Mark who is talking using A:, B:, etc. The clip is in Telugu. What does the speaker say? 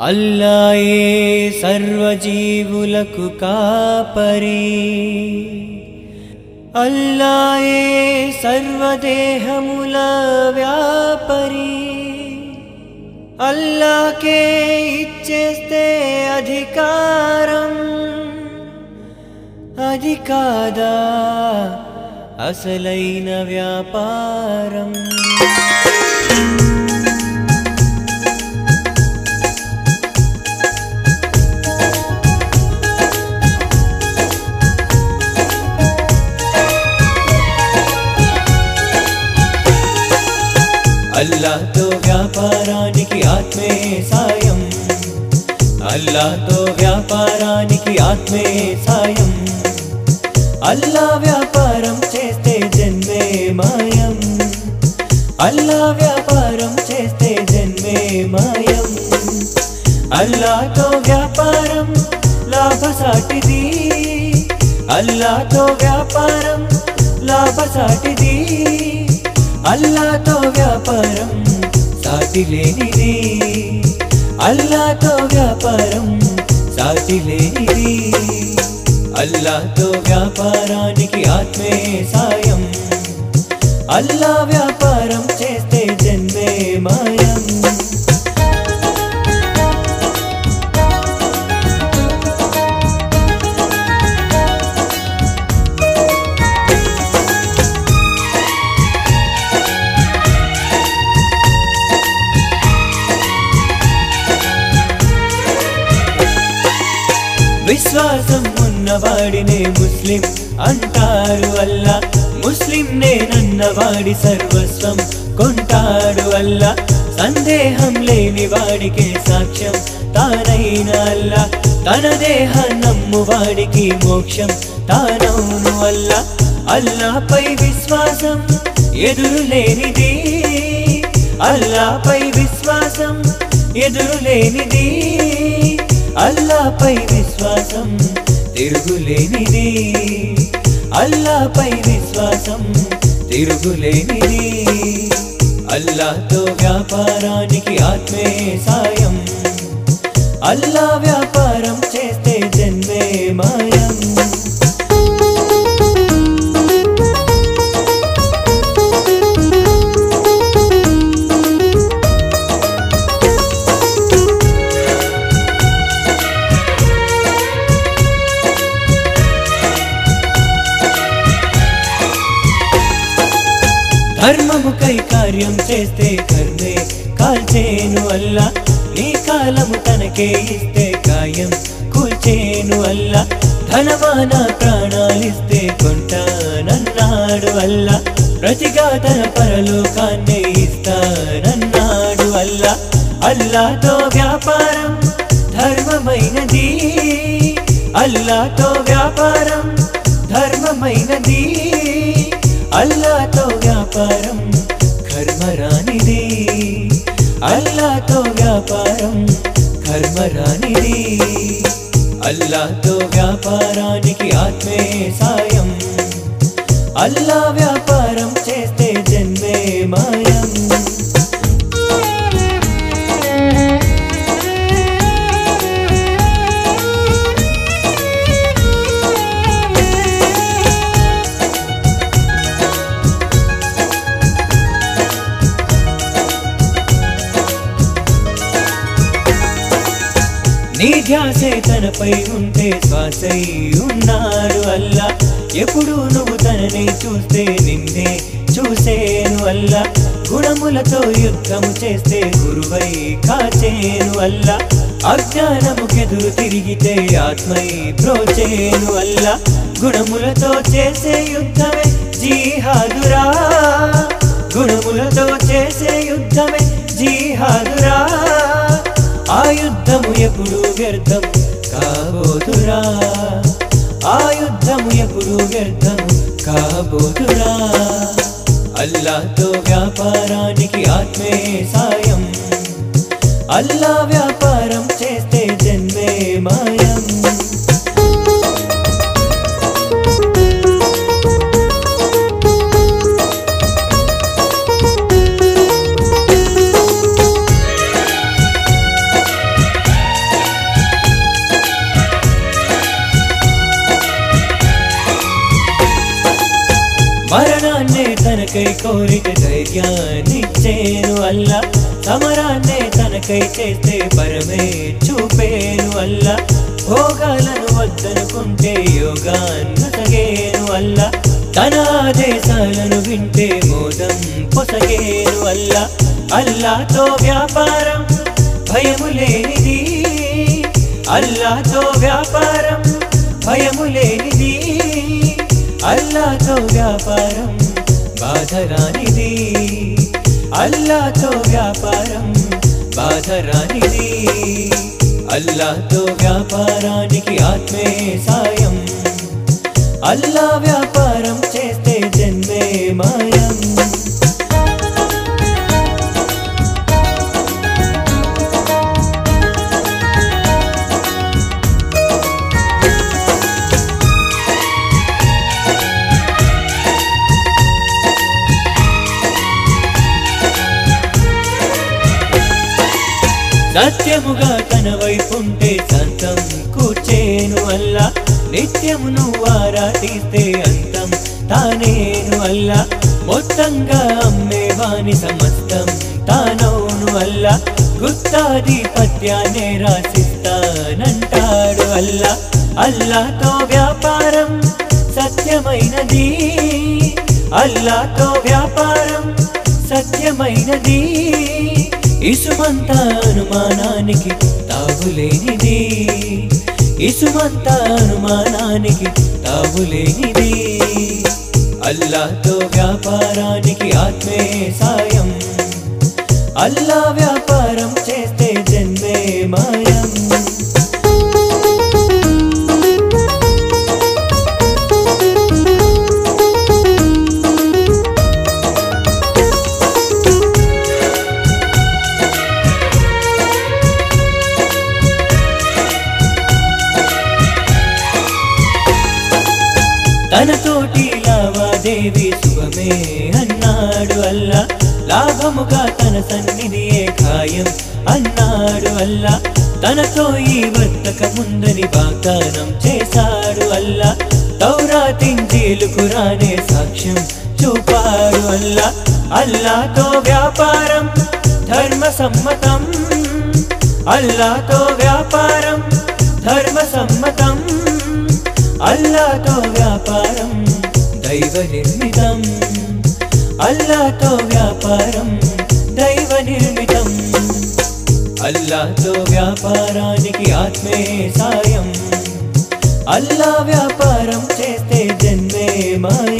A: అల్లాయే సర్వజీవులకు కాపరి. అల్లాయే సర్వదేహముల వ్యాపరి. అల్లాకే ఇచ్చేస్తే అధికారం. అది కాదా అసలైన వ్యాపారం? అల్లాతో వ్యాపారానికి ఆత్మే సాయం. అల్లా వ్యాపారం చేస్తే జన్మే మాయం. అల్లా వ్యాపారం చేస్తే జన్మే మాయం. అల్లాతో వ్యాపారం లాభసాటిది. అల్లాతో వ్యాపారం లాభసాటిది. అల్లాతో వ్యాపారం సాటి లేనిది. అల్లాతో వ్యాపారం సాటి లేనిది. అల్లాతో వ్యాపారానికి ఆత్మే సాయం. అల్లా వ్యాపారం చేస్తే జన్మే మాయం. విశ్వాసం ఉన్నవాడినే ముస్లిం అంటారు అల్లా. ముస్లిం నేనన్నవాడి సర్వస్వం కొంటాడు అల్లా. సందేహం లేని వాడికే సాక్ష్యం తానైన అల్లా. తన దేహ నమ్మువాడికి మోక్షం తానవును అల్లా. అల్లాపై విశ్వాసం ఎదురు లేనిది అల్లాపై విశ్వాసం ఎదురు లేనిది అల్లాపై విశ్వాసం తిరుగులేనిది. అల్లాపై విశ్వాసం తిరుగులేనిది. అల్లాతో వ్యాపారానికి ఆత్మే సాయం. అల్లా వ్యాపారం ధర్మముకై కార్యం చేస్తే కర్మే. కాల్చేను అల్లా నీ కాలము తనకే ఇస్తే కాయం కూల్చేను అల్లా ధనమాన ప్రాణాలిస్తే కొంటానన్నాడు అల్లా ప్రతిగా తన పరలోకాన్ని ఇస్తానన్నాడు అల్లా అల్లాతో వ్యాపారం ధర్మమైనది. అల్లాతో వ్యాపారం ధర్మమైనది. అల్లాతో వ్యాపారం కర్మరానిది. అల్లాతో వ్యాపారం కర్మరానిది. అల్లాతో వ్యాపారానికి ఆత్మే సాయం. అల్లా వ్యాపారం చేస్తే ధ్యాసే తనపై ఉంటే శ్వాసై ఉన్నాడు అల్లా. ఎప్పుడు నువ్వు తనని చూస్తే నిన్నే చూసేను అల్లా. గుణములతో యుద్ధము చేస్తే గురువై కాచేను అల్లా. అజ్ఞానముకెదురు తిరిగితే ఆత్మై ప్రోచేను అల్లా. గుణములతో చేసే యుద్ధమే జీహాదురా. గుణములతో చేసే యుద్ధమే జీహాదురా. ఆ యుద్ధము ఎప్పుడు వ్యర్థం? కాబోతురా. ఆ యుద్ధము ఎప్పుడు వ్యర్థం? కాబోతురా. అల్లాతో వ్యాపారానికి ఆత్మే సాయం. అల్లా వ్యాపారం చేస్తే జన్మే మాయ. మరణాన్నే తనకై కోరిక ధైర్యాన్నిచ్చేను అల్లా. సమరాన్నే తనకై చేస్తే పరమే చూపేను అల్లా. భోగాలను వద్దనుకుంటే యోగాన్ని తగేను అల్లా. తన ఆదేశాలను వింటే మోదం పొసగేను అల్లా. అల్లాతో వ్యాపారం భయము లేనిది. అల్లాతో వ్యాపారం భయము లేనిది. అల్లాతో వ్యాపారం బాధరానిది. అల్లాతో వ్యాపారం బాధరానిది. అల్లాతో వ్యాపారానికి ఆత్మే సాయం. అల్లా వ్యాపారం చేస్తే సత్యముగా తన వైపుంటే సంతం కూర్చేను అల్లా. నిత్యమును నువ్వు అంతం తానేను అల్లా. మొత్తంగా అమ్మేవాని సమస్తం తానవును అల్లా. గుత్తాధిపత్యాన్ని రాసిస్తానంటాడు అల్లా. అల్లాతో వ్యాపారం సత్యమైనది. అల్లాతో వ్యాపారం సత్యమైనది. ఇసుమంత అనుమానానికి తాగులేనిది ఇసుమంత అనుమానానికి తాగులేనిది అల్లాతో వ్యాపారానికి ఆత్మే సాయం. అల్లా వ్యాపారం చేస్తే జన్మే మాయ. లావాదేవి శుభమే అన్నాడు అల్లా. లాభముగా తన సన్నిధియే ఖాయం అన్నాడు అల్లా. తనతో ఈ వర్తకముందని వాగ్దానం చేశాడు అల్లా. తౌరాతింజీలు కురానే సాక్ష్యం చూపాడు అల్లా. అల్లాతో వ్యాపారం ధర్మ సమ్మతం. అల్లాతో వ్యాపారం ధర్మ సమ్మతం. అల్లాతో వ్యాపారం. दैवनिर्मितम्। अल्लातो व्यापारं दैवनिर्मितम्। अल्लातो व्यापारानिकि आत्मे सायम्। अल्ला व्यापारं चेते जन्मे माय।